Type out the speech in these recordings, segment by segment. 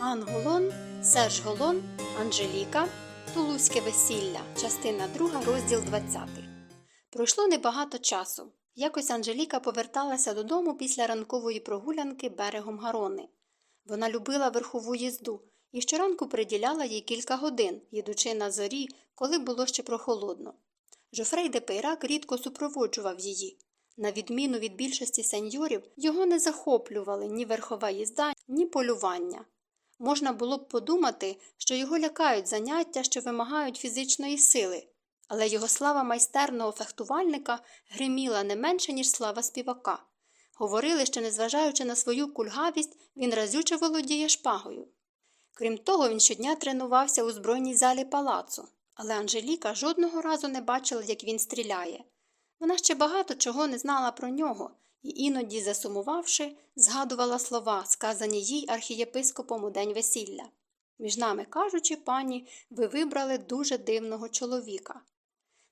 Анголон, Серж Голон, Анжеліка, Тулузьке весілля, частина 2, розділ 20. Пройшло небагато часу. Якось Анжеліка поверталася додому після ранкової прогулянки берегом Гарони. Вона любила верхову їзду і щоранку приділяла їй кілька годин, їдучи на зорі, коли було ще прохолодно. Жофрей де Пейрак рідко супроводжував її. На відміну від більшості сеньорів, його не захоплювали ні верхова їзда, ні полювання. Можна було б подумати, що його лякають заняття, що вимагають фізичної сили, але його слава майстерного фехтувальника гриміла не менше, ніж слава співака. Говорили, що, незважаючи на свою кульгавість, він разюче володіє шпагою. Крім того, він щодня тренувався у збройній залі палацу, але Анжеліка жодного разу не бачила, як він стріляє. Вона ще багато чого не знала про нього і іноді, засумувавши, згадувала слова, сказані їй архієпископом у день весілля. Між нами кажучи, пані, ви вибрали дуже дивного чоловіка.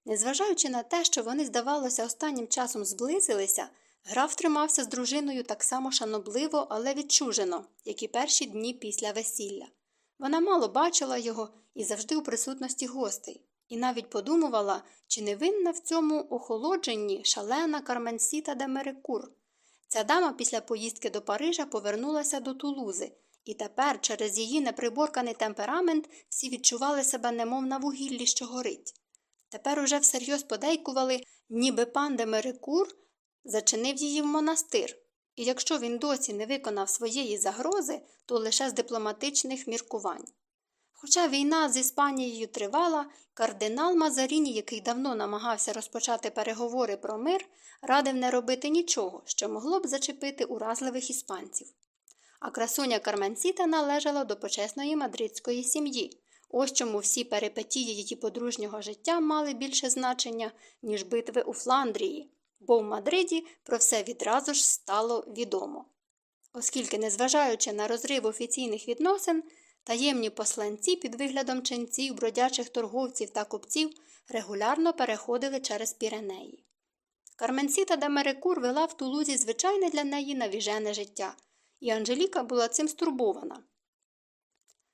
Незважаючи на те, що вони, здавалося, останнім часом зблизилися, граф тримався з дружиною так само шанобливо, але відчужено, як і перші дні після весілля. Вона мало бачила його і завжди у присутності гостей, і навіть подумувала, чи не винна в цьому охолодженні шалена Карменсіта де Мерикур. Ця дама після поїздки до Парижа повернулася до Тулузи, і тепер, через її неприборканий темперамент, всі відчували себе немов на вугіллі, що горить. Тепер уже всерйоз подейкували, ніби пан де Мерикур зачинив її в монастир, і якщо він досі не виконав своєї загрози, то лише з дипломатичних міркувань. Хоча війна з Іспанією тривала, кардинал Мазаріні, який давно намагався розпочати переговори про мир, радив не робити нічого, що могло б зачепити уразливих іспанців. А красуня Карменсіта належала до почесної мадридської сім'ї. Ось чому всі перипетії її подружнього життя мали більше значення, ніж битви у Фландрії, бо в Мадриді про все відразу ж стало відомо. Оскільки, незважаючи на розрив офіційних відносин, таємні посланці під виглядом ченців, бродячих торговців та купців регулярно переходили через Піренеї. Карменсіта де Мерикур вела в Тулузі звичайне для неї навіжене життя, і Анжеліка була цим стурбована.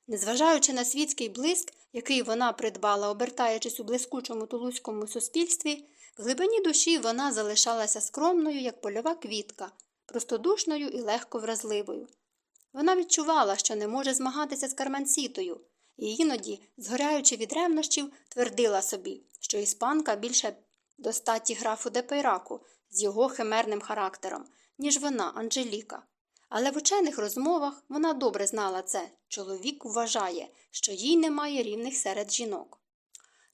Незважаючи на світський блиск, який вона придбала, обертаючись у блискучому тулузькому суспільстві, в глибині душі вона залишалася скромною, як польова квітка, простодушною і легко вразливою. Вона відчувала, що не може змагатися з Карменсітою, і іноді, згоряючи від ревнощів, твердила собі, що іспанка більше до статі графу Депейраку з його химерним характером, ніж вона, Анжеліка. Але в учених розмовах вона добре знала це чоловік вважає, що їй немає рівних серед жінок.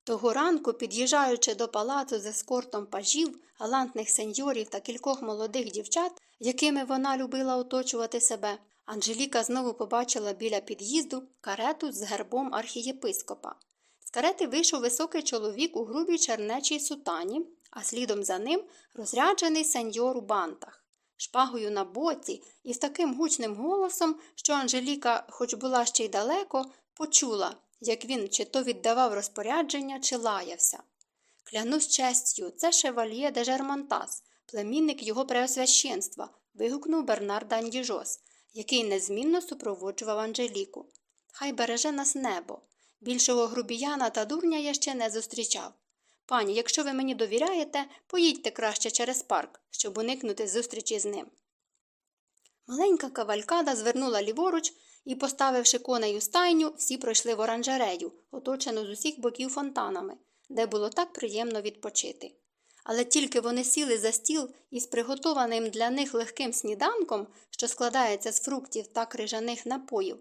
Того ранку, під'їжджаючи до палацу з ескортом пажів, галантних сеньорів та кількох молодих дівчат, якими вона любила оточувати себе, Анжеліка знову побачила біля під'їзду карету з гербом архієпископа. З карети вийшов високий чоловік у грубій чернечій сутані, а слідом за ним розряджений сеньор у бантах, шпагою на боці і з таким гучним голосом, що Анжеліка, хоч була ще й далеко, почула, як він чи то віддавав розпорядження, чи лаявся. Клянусь честю, це шевальє де Жермонтас, племінник його преосвященства, вигукнув Бернар Дандіжос, який незмінно супроводжував Анжеліку. Хай береже нас небо. Більшого грубіяна та дурня я ще не зустрічав. Пані, якщо ви мені довіряєте, поїдьте краще через парк, щоб уникнути зустрічі з ним. Маленька кавалькада звернула ліворуч і, поставивши коней у стайню, всі пройшли в оранжерею, оточену з усіх боків фонтанами, де було так приємно відпочити. Але тільки вони сіли за стіл із приготованим для них легким сніданком, що складається з фруктів та крижаних напоїв,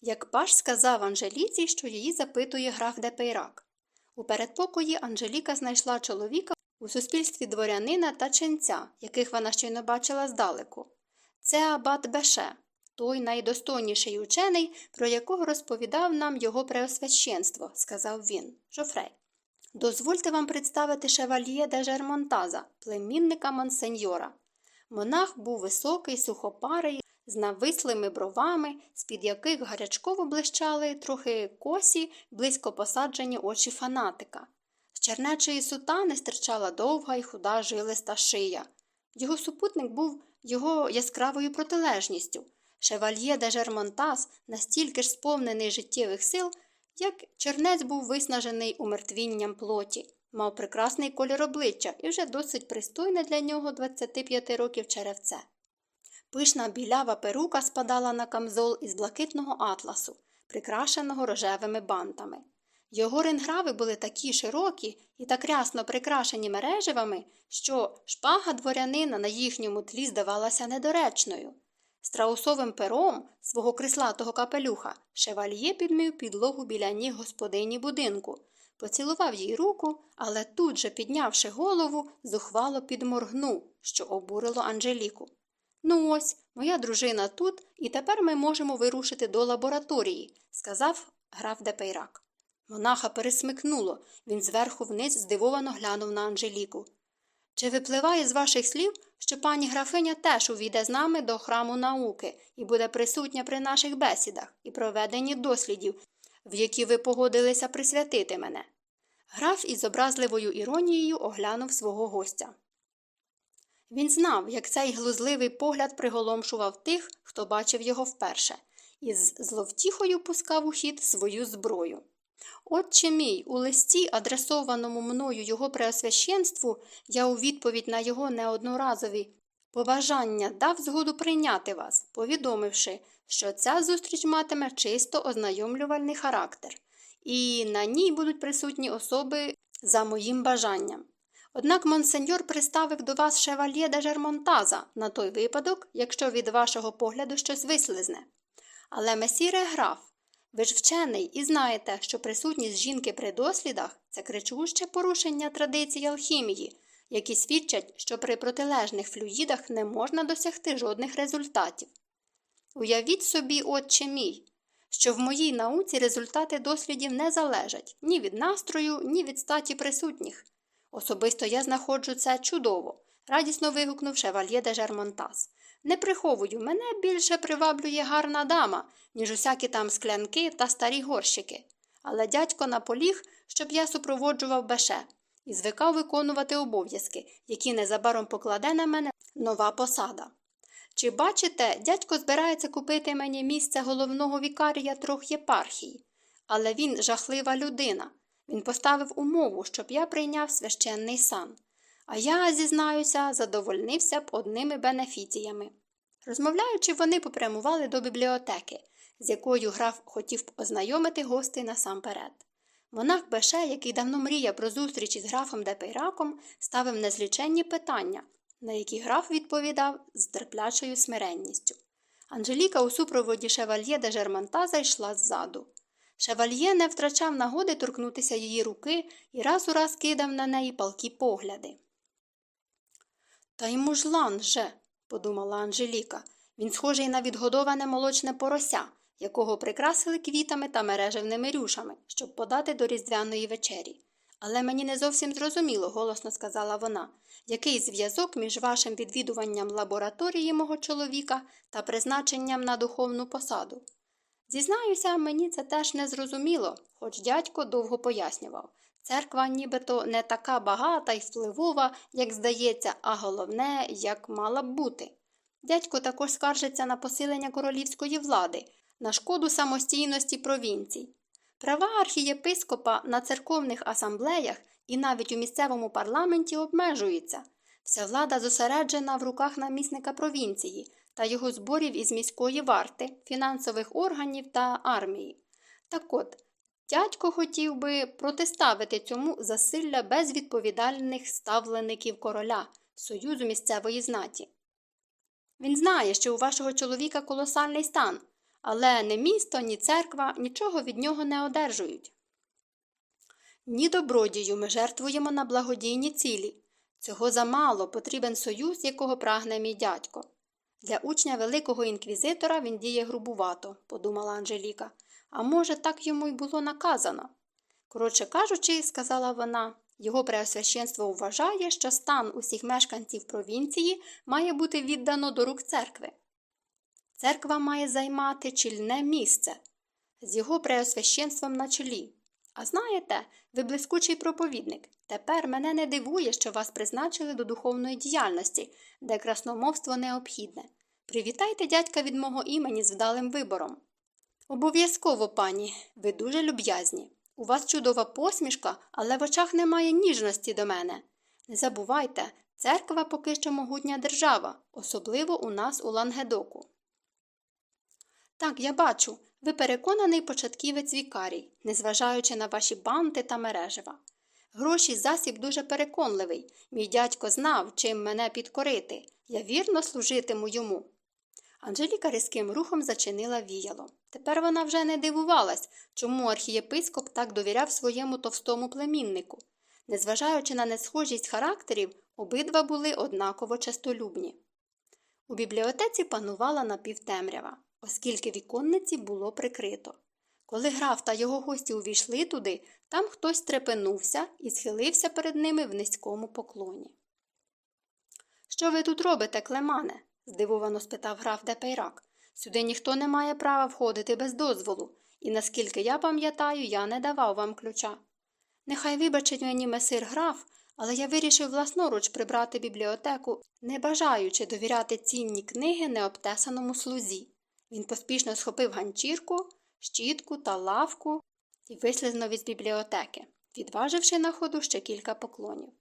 як паж сказав Анжеліці, що її запитує граф Депейрак. У передпокої Анжеліка знайшла чоловіка у суспільстві дворянина та ченця, яких вона щойно бачила здалеку. Це абат Беше, той найдостойніший учений, про якого розповідав нам його преосвященство, сказав він, Жофрей. Дозвольте вам представити шевальє де Жермонтаза, племінника монсеньора. Монах був високий, сухопарий, з навислими бровами, з-під яких гарячково блищали трохи косі, близько посаджені очі фанатика. З чернечої сутани стирчала довга й худа жилиста шия. Його супутник був його яскравою протилежністю. Шевальє де Жермонтас настільки ж сповнений життєвих сил, як чернець був виснажений умертвінням плоті, мав прекрасний колір обличчя і вже досить пристойне для нього 25 років черевце. Пишна білява перука спадала на камзол із блакитного атласу, прикрашеного рожевими бантами. Його ринграви були такі широкі і так рясно прикрашені мереживами, що шпага дворянина на їхньому тлі здавалася недоречною. Страусовим пером свого крислатого капелюха шевальє підмив підлогу біля ніг господині будинку, поцілував їй руку, але тут же, піднявши голову, зухвало підморгнув, що обурило Анжеліку. Ну ось, моя дружина тут, і тепер ми можемо вирушити до лабораторії, сказав граф Депейрак. Монаха пересмикнуло, він зверху вниз здивовано глянув на Анжеліку. Чи випливає з ваших слів, що пані графиня теж увійде з нами до храму науки і буде присутня при наших бесідах і проведенні дослідів, в які ви погодилися присвятити мене? Граф із образливою іронією оглянув свого гостя. Він знав, як цей глузливий погляд приголомшував тих, хто бачив його вперше, і з зловтіхою пускав у хід свою зброю. Отче мій, у листі, адресованому мною його преосвященству, я у відповідь на його неодноразові побажання дав згоду прийняти вас, повідомивши, що ця зустріч матиме чисто ознайомлювальний характер, і на ній будуть присутні особи за моїм бажанням. Однак монсеньор приставив до вас шевальє де Жермонтаза на той випадок, якщо від вашого погляду щось вислизне. Але месіре граф, ви ж вчений і знаєте, що присутність жінки при дослідах це кричуще порушення традицій алхімії, які свідчать, що при протилежних флюїдах не можна досягти жодних результатів. Уявіть собі, отче мій, що в моїй науці результати дослідів не залежать ні від настрою, ні від статі присутніх. Особисто я знаходжу це чудово, радісно вигукнув шевальє де Жермонтас. Не приховую, мене більше приваблює гарна дама, ніж усякі там склянки та старі горщики. Але дядько наполіг, щоб я супроводжував беше і звикав виконувати обов'язки, які незабаром покладе на мене нова посада. Чи бачите, дядько збирається купити мені місце головного вікарія трьох єпархій, але він жахлива людина. Він поставив умову, щоб я прийняв священний сан. А я, зізнаюся, задовольнився б одними бенефіціями. Розмовляючи, вони попрямували до бібліотеки, з якою граф хотів ознайомити гостей насамперед. Монах Беше, який давно мріяв про зустріч із графом Депейраком, ставив незліченні питання, на які граф відповідав з терплячою смиренністю. Анжеліка у супроводі шевальє де Жермонта зайшла ззаду. Шевальє не втрачав нагоди торкнутися її руки і раз у раз кидав на неї палкі погляди. Та й мужлан же, подумала Анжеліка. Він схожий на відгодоване молочне порося, якого прикрасили квітами та мережевними рюшами, щоб подати до різдвяної вечері. Але мені не зовсім зрозуміло, голосно сказала вона, який зв'язок між вашим відвідуванням лабораторії мого чоловіка та призначенням на духовну посаду. Зізнаюся, мені це теж не зрозуміло, хоч дядько довго пояснював. Церква нібито не така багата й впливова, як здається, а головне, як мала б бути. Дядько також скаржиться на посилення королівської влади, на шкоду самостійності провінцій. Права архієпископа на церковних асамблеях і навіть у місцевому парламенті обмежуються. Вся влада зосереджена в руках намісника провінції та його зборів із міської варти, фінансових органів та армії. Так от, дядько хотів би протиставити цьому засилля безвідповідальних ставлеників короля, союзу місцевої знаті. Він знає, що у вашого чоловіка колосальний стан, але ні місто, ні церква нічого від нього не одержують. Ні добродію ми жертвуємо на благодійні цілі. Цього замало потрібен союз, якого прагне мій дядько. Для учня Великого інквізитора він діє грубувато, подумала Анжеліка. А може, так йому й було наказано. Коротше кажучи, сказала вона, його преосвященство вважає, що стан усіх мешканців провінції має бути віддано до рук церкви. Церква має займати чільне місце з його преосвященством на чолі. А знаєте, ви блискучий проповідник. Тепер мене не дивує, що вас призначили до духовної діяльності, де красномовство необхідне. Привітайте дядька від мого імені з вдалим вибором. Обов'язково, пані, ви дуже люб'язні. У вас чудова посмішка, але в очах немає ніжності до мене. Не забувайте, церква поки що могутня держава, особливо у нас у Лангедоку. Так, я бачу, ви переконаний початківець вікарій, незважаючи на ваші банти та мережева. Гроші засіб дуже переконливий. Мій дядько знав, чим мене підкорити. Я вірно служитиму йому. Анжеліка різким рухом зачинила віяло. Тепер вона вже не дивувалась, чому архієпископ так довіряв своєму товстому племіннику. Незважаючи на несхожість характерів, обидва були однаково честолюбні. У бібліотеці панувала напівтемрява, оскільки віконниці було прикрито. Коли граф та його гості увійшли туди, там хтось стрепенувся і схилився перед ними в низькому поклоні. Що ви тут робите, Клемане? здивовано спитав граф Депейрак. Сюди ніхто не має права входити без дозволу, і наскільки я пам'ятаю, я не давав вам ключа. Нехай вибачить мені месир граф, але я вирішив власноруч прибрати бібліотеку, не бажаючи довіряти цінні книги необтесаному слузі. Він поспішно схопив ганчірку, щітку та лавку і вислизнув із бібліотеки, відваживши на ходу ще кілька поклонів.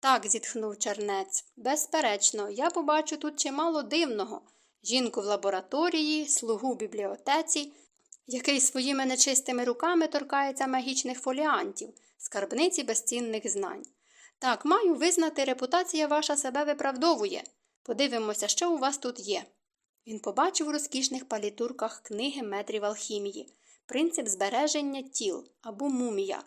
Так, зітхнув чернець. Безперечно, я побачу тут чимало дивного жінку в лабораторії, слугу в бібліотеці, який своїми нечистими руками торкається магічних фоліантів, скарбниці безцінних знань. Так, маю визнати, репутація ваша себе виправдовує. Подивимося, що у вас тут є. Він побачив у розкішних палітурках книги метрів алхімії, принцип збереження тіл або мумія,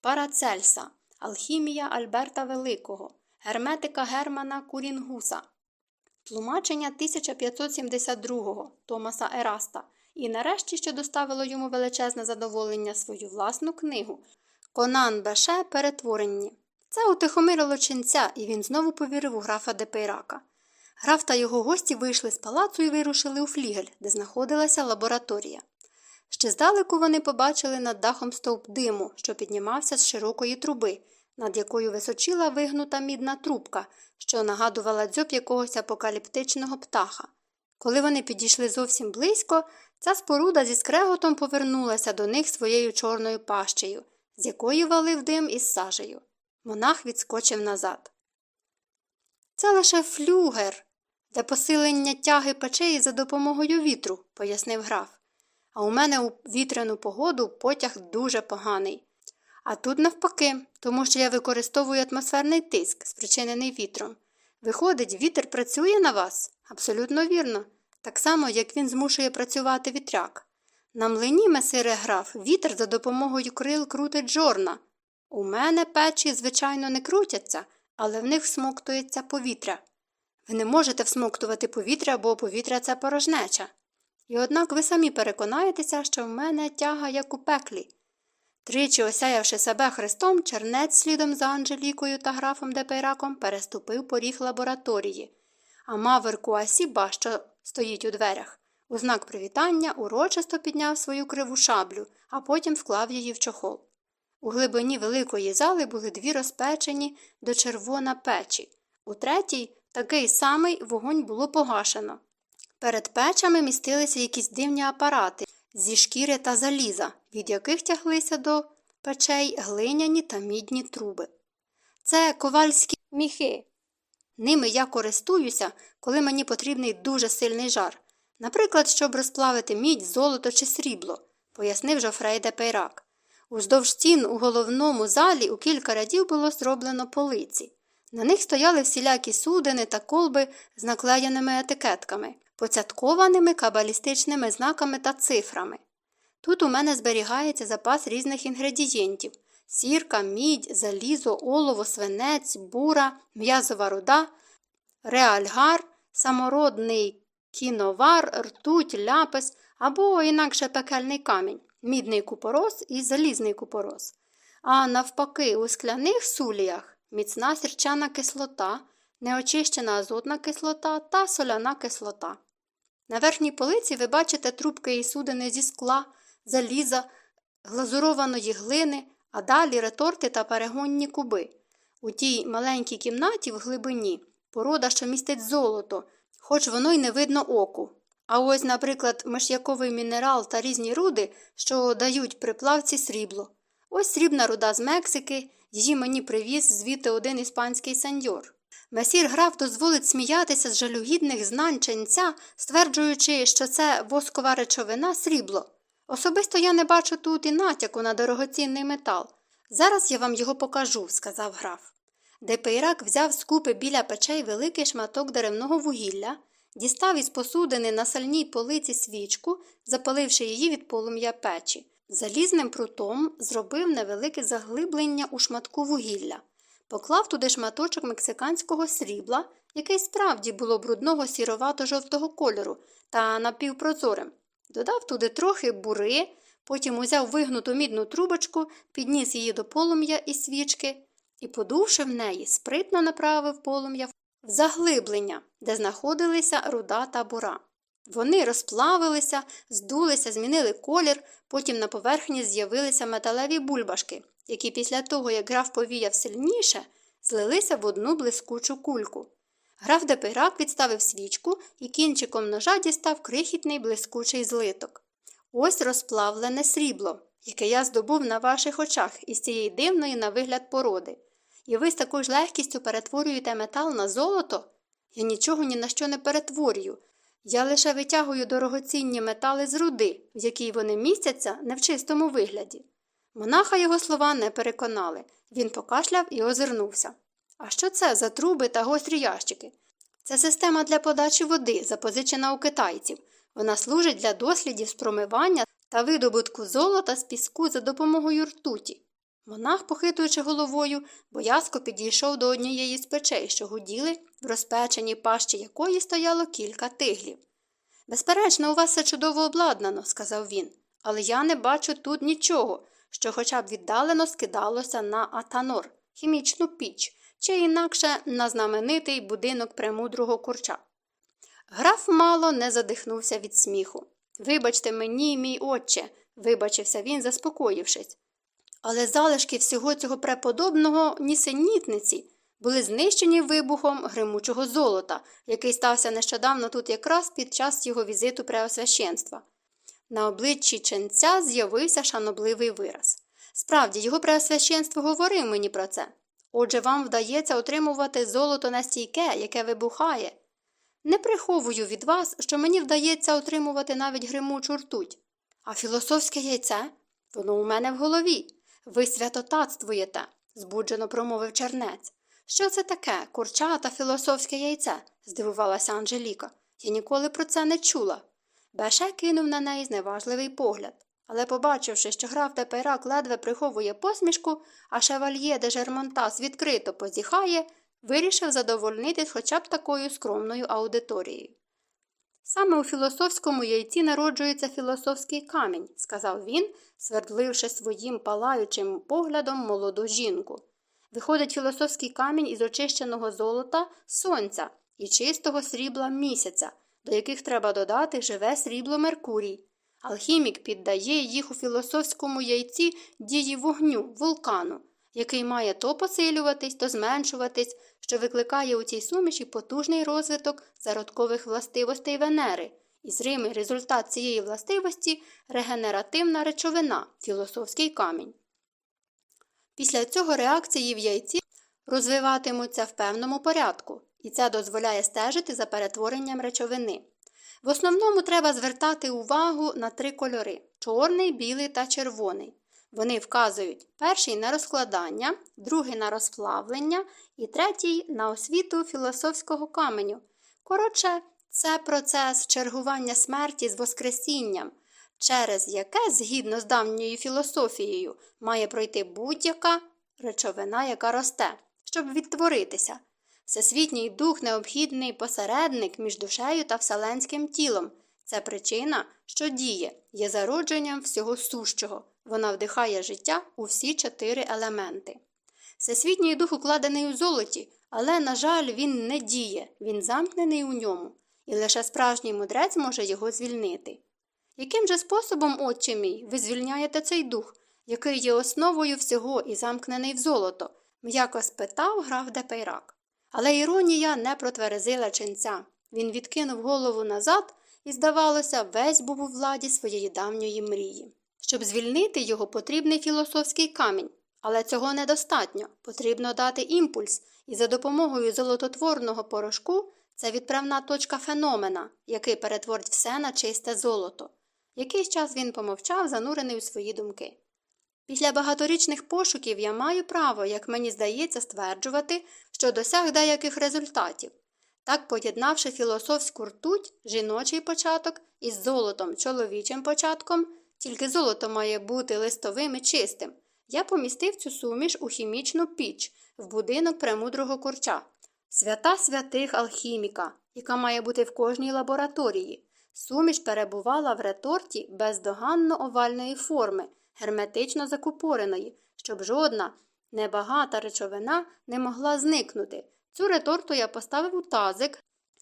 Парацельса, Алхімія Альберта Великого, Герметика Германа Курінгуса, тлумачення 1572-го Томаса Ераста і нарешті, що доставило йому величезне задоволення свою власну книгу Конан Беше Перетворення. Це утихомирило ченця, і він знову повірив у графа Депейрака. Граф та його гості вийшли з палацу і вирушили у флігель, де знаходилася лабораторія. Ще здалеку вони побачили над дахом стовп диму, що піднімався з широкої труби, над якою височила вигнута мідна трубка, що нагадувала дзьоб якогось апокаліптичного птаха. Коли вони підійшли зовсім близько, ця споруда зі скреготом повернулася до них своєю чорною пащею, з якої валив дим із сажею. Монах відскочив назад. Це лише флюгер для посилення тяги печей за допомогою вітру, пояснив граф. А у мене у вітряну погоду потяг дуже поганий. А тут навпаки, тому що я використовую атмосферний тиск, спричинений вітром. Виходить, вітер працює на вас? Абсолютно вірно, так само, як він змушує працювати вітряк. На млині, месире граф, вітер за допомогою крил крутить жорна. У мене печі, звичайно, не крутяться, але в них всмоктується повітря. Ви не можете всмоктувати повітря, бо повітря це порожнеча. І однак ви самі переконаєтеся, що в мене тяга як у пеклі. Тричі, осяявши себе хрестом, чернець слідом за Анжелікою та графом Депейраком переступив поріг лабораторії, а мавер Куасіба, що стоїть у дверях, у знак привітання урочисто підняв свою криву шаблю, а потім склав її в чохол. У глибині великої зали були дві розпечені до червона печі. У третій такий самий вогонь було погашено. Перед печами містилися якісь дивні апарати зі шкіри та заліза, від яких тяглися до печей глиняні та мідні труби. Це ковальські міхи. Ними я користуюся, коли мені потрібний дуже сильний жар, наприклад, щоб розплавити мідь, золото чи срібло, пояснив Жофрей де Пейрак. Уздовж стін у головному залі у кілька рядів було зроблено полиці. На них стояли всілякі судини та колби з наклеєними етикетками, поцяткованими кабалістичними знаками та цифрами. Тут у мене зберігається запас різних інгредієнтів сірка, мідь, залізо, олово, свинець, бура, м'язова руда, реальгар, самородний кіновар, ртуть, ляпис або інакше пекельний камінь, мідний купорос і залізний купорос. А навпаки, у скляних суліях міцна сірчана кислота, неочищена азотна кислота та соляна кислота. На верхній полиці ви бачите трубки і судини зі скла, заліза, глазурованої глини, а далі реторти та перегонні куби. У тій маленькій кімнаті в глибині порода, що містить золото, хоч воно й не видно оку. А ось, наприклад, миш'яковий мінерал та різні руди, що дають приплавці срібло. Ось срібна руда з Мексики, її мені привіз звідти один іспанський сеньор. Месір граф дозволить сміятися з жалюгідних знань ченця, стверджуючи, що це воскова речовина срібло. Особисто я не бачу тут і натяку на дорогоцінний метал. Зараз я вам його покажу, сказав граф. Депейрак взяв з купи біля печей великий шматок деревного вугілля, дістав із посудини на сальній полиці свічку, запаливши її від полум'я печі. Залізним прутом зробив невелике заглиблення у шматку вугілля, поклав туди шматочок мексиканського срібла, який справді було брудного сіровато-жовтого кольору та напівпрозорим. Додав туди трохи бури, потім узяв вигнуту мідну трубочку, підніс її до полум'я і свічки і, подувши в неї, спритно направив полум'я в заглиблення, де знаходилися руда та бура. Вони розплавилися, здулися, змінили колір, потім на поверхні з'явилися металеві бульбашки, які після того, як граф повіяв сильніше, злилися в одну блискучу кульку. Граф Депирак відставив свічку і кінчиком ножа дістав крихітний блискучий злиток. Ось розплавлене срібло, яке я здобув на ваших очах із цієї дивної на вигляд породи. І ви з такою ж легкістю перетворюєте метал на золото? Я нічого ні на що не перетворюю. Я лише витягую дорогоцінні метали з руди, в якій вони містяться не в чистому вигляді. Монаха його слова не переконали. Він покашляв і озирнувся. А що це за труби та гострі ящики? Це система для подачі води, запозичена у китайців. Вона служить для дослідів з промивання та видобутку золота з піску за допомогою ртуті. Монах, похитуючи головою, боязко підійшов до однієї з печей, що гуділи, в розпеченій пащі якої стояло кілька тиглів. Безперечно, у вас все чудово обладнано, сказав він, але я не бачу тут нічого, що хоча б віддалено скидалося на атанор, хімічну піч, чи інакше на знаменитий будинок премудрого курча. Граф мало не задихнувся від сміху. Вибачте мені, мій отче, вибачився він, заспокоївшись. Але залишки всього цього преподобного нісенітниці були знищені вибухом гримучого золота, який стався нещодавно тут якраз під час його візиту преосвященства. На обличчі ченця з'явився шанобливий вираз. Справді, його преосвященство говорив мені про це. Отже, вам вдається отримувати золото настійке, яке вибухає. Не приховую від вас, що мені вдається отримувати навіть гримучу ртуть. А філософське яйце? Воно у мене в голові. Ви святотатствуєте, збуджено промовив чернець. Що це таке, курча та філософське яйце? здивувалася Анжеліка. Я ніколи про це не чула. Беше кинув на неї зневажливий погляд. Але, побачивши, що граф Тепейрак ледве приховує посмішку, а шевальє де Жермонтас відкрито позіхає, вирішив задовольнитись хоча б такою скромною аудиторією. Саме у філософському яйці народжується філософський камінь, сказав він, свердливши своїм палаючим поглядом молоду жінку. Виходить філософський камінь із очищеного золота сонця і чистого срібла місяця, до яких треба додати живе срібло Меркурій. Алхімік піддає їх у філософському яйці дії вогню, вулкану, який має то посилюватись, то зменшуватись, що викликає у цій суміші потужний розвиток зародкових властивостей Венери, і зримий результат цієї властивості регенеративна речовина, філософський камінь. Після цього реакції в яйці розвиватимуться в певному порядку, і це дозволяє стежити за перетворенням речовини. В основному треба звертати увагу на три кольори чорний, білий та червоний. Вони вказують перший на розкладання, другий на розплавлення і третій на освіту філософського каменю. Коротше, це процес чергування смерті з Воскресінням, через яке, згідно з давньою філософією, має пройти будь-яка речовина, яка росте, щоб відтворитися. Всесвітній дух необхідний посередник між душею та вселенським тілом. Це причина, що діє, є зародженням всього сущого. Вона вдихає життя у всі чотири елементи. Всесвітній дух укладений у золоті, але, на жаль, він не діє, він замкнений у ньому, і лише справжній мудрець може його звільнити. Яким же способом, отче мій, ви звільняєте цей дух, який є основою всього і замкнений в золото? М'яко спитав граф Депейрак. Але іронія не протверезила ченця. Він відкинув голову назад і, здавалося, весь був у владі своєї давньої мрії. Щоб звільнити його, потрібний філософський камінь, але цього недостатньо. Потрібно дати імпульс, і за допомогою золототворного порошку це відправна точка феномена, який перетворить все на чисте золото. Якийсь час він помовчав, занурений у свої думки. Після багаторічних пошуків я маю право, як мені здається, стверджувати, що досяг деяких результатів. Так, поєднавши філософську ртуть, жіночий початок із золотом чоловічим початком, тільки золото має бути листовим і чистим, я помістив цю суміш у хімічну піч в будинок премудрого курча, свята святих алхіміка, яка має бути в кожній лабораторії. Суміш перебувала в реторті бездоганно овальної форми, герметично закупореної, щоб жодна небагата речовина не могла зникнути. Цю реторту я поставив у тазик,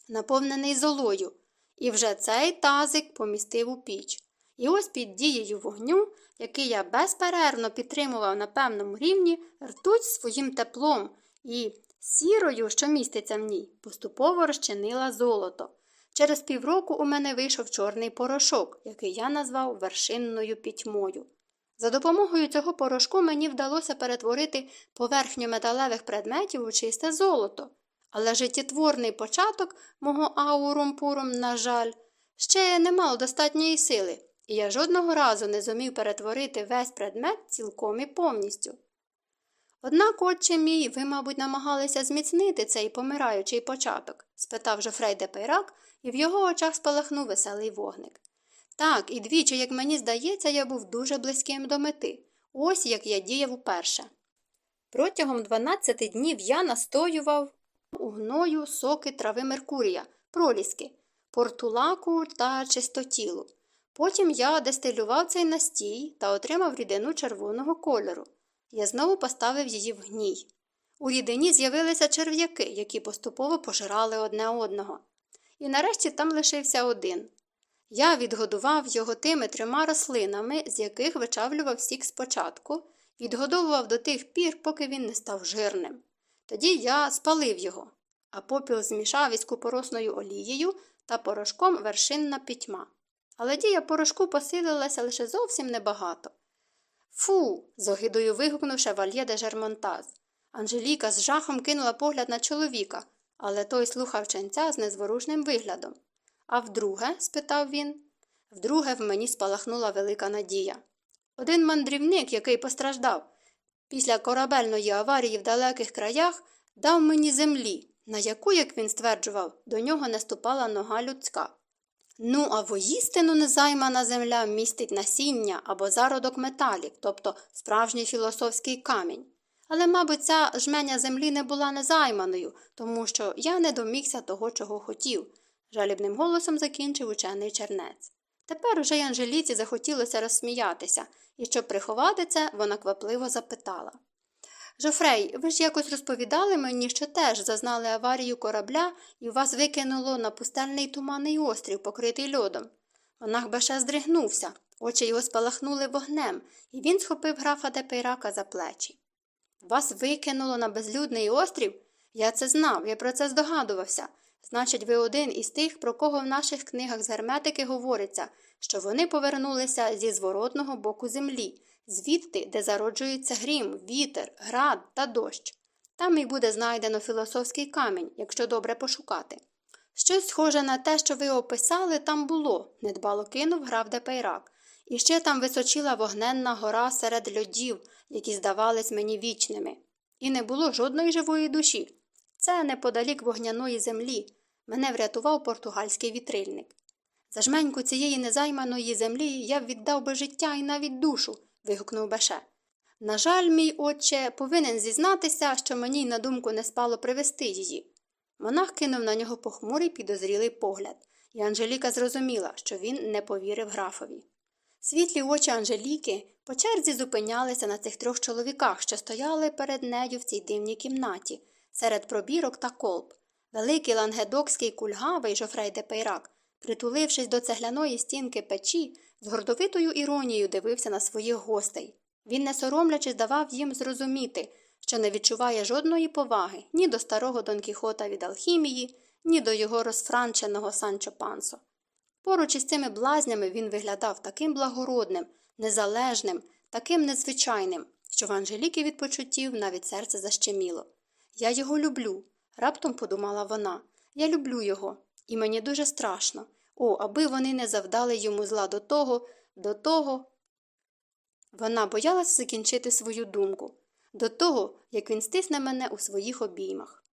наповнений золою, і вже цей тазик помістив у піч. І ось під дією вогню, який я безперервно підтримував на певному рівні, ртуть своїм теплом і сірою, що міститься в ній, поступово розчинила золото. Через півроку у мене вийшов чорний порошок, який я назвав вершинною пітьмою. За допомогою цього порошку мені вдалося перетворити поверхню металевих предметів у чисте золото, але життєтворний початок мого аурум-пурум, на жаль, ще не мав достатньої сили, і я жодного разу не зумів перетворити весь предмет цілком і повністю. Однак, отче мій, ви, мабуть, намагалися зміцнити цей помираючий початок? спитав Жофрей де Пейрак, і в його очах спалахнув веселий вогник. Так, і двічі, як мені здається, я був дуже близьким до мети. Ось як я діяв уперше. Протягом 12 днів я настоював у гною соки трави Меркурія, проліски, портулаку та чистотілу. Потім я дестилював цей настій та отримав рідину червоного кольору. Я знову поставив її в гній. У рідині з'явилися черв'яки, які поступово пожирали одне одного. І нарешті там лишився один. Я відгодував його тими трьома рослинами, з яких вичавлював сік спочатку, відгодовував до тих пір, поки він не став жирним. Тоді я спалив його, а попіл змішав із купоросною олією та порошком вершинна пітьма. Але дія порошку посилилася лише зовсім небагато. Фу. з огидою вигукнув шевальє де Жермонтаз. Анжеліка з жахом кинула погляд на чоловіка, але той слухав ченця з незворушним виглядом. А вдруге? спитав він. Вдруге в мені спалахнула велика надія. Один мандрівник, який постраждав після корабельної аварії в далеких краях, дав мені землі, на яку, як він стверджував, до нього не ступала нога людська. Ну, а воїстину незаймана земля містить насіння або зародок металів, тобто справжній філософський камінь. Але, мабуть, ця жменя землі не була незайманою, тому що я не домігся того, чого хотів, жалібним голосом закінчив учений чернець. Тепер уже й Анжеліці захотілося розсміятися, і щоб приховати це, вона квапливо запитала Жофрей, ви ж якось розповідали мені, що теж зазнали аварію корабля і вас викинуло на пустельний туманний острів, покритий льодом. Монах Беше здригнувся, очі його спалахнули вогнем, і він схопив графа Депейрака за плечі. Вас викинуло на безлюдний острів? Я це знав, я про це здогадувався. Значить, ви один із тих, про кого в наших книгах з герметики говориться, що вони повернулися зі зворотного боку землі, звідти, де зароджується грім, вітер, град та дощ. Там і буде знайдено філософський камінь, якщо добре пошукати. Щось схоже на те, що ви описали, там було, недбало кинув граф Депейрак. І ще там височила вогненна гора серед льодів, які здавались мені вічними. І не було жодної живої душі. Це неподалік вогняної землі. Мене врятував португальський вітрильник. За жменьку цієї незайманої землі я б віддав би життя і навіть душу, вигукнув Беше. На жаль, мій отче повинен зізнатися, що мені й на думку не спало привезти її. Монах кинув на нього похмурий підозрілий погляд, і Анжеліка зрозуміла, що він не повірив графові. Світлі очі Анжеліки по черзі зупинялися на цих трьох чоловіках, що стояли перед нею в цій дивній кімнаті, серед пробірок та колб. Великий лангедокський кульгавий Жофрей де Пейрак, притулившись до цегляної стінки печі, з гордовитою іронією дивився на своїх гостей. Він, не соромлячись, давав їм зрозуміти, що не відчуває жодної поваги ні до старого Дон Кіхота від алхімії, ні до його розфранченого Санчо Пансо. Поруч із цими блазнями він виглядав таким благородним, незалежним, таким незвичайним, що в Анжеліки від почуттів навіть серце защеміло. Я його люблю, раптом подумала вона. Я люблю його, і мені дуже страшно. О, аби вони не завдали йому зла до того, до того. Вона боялась закінчити свою думку, до того, як він стисне мене у своїх обіймах.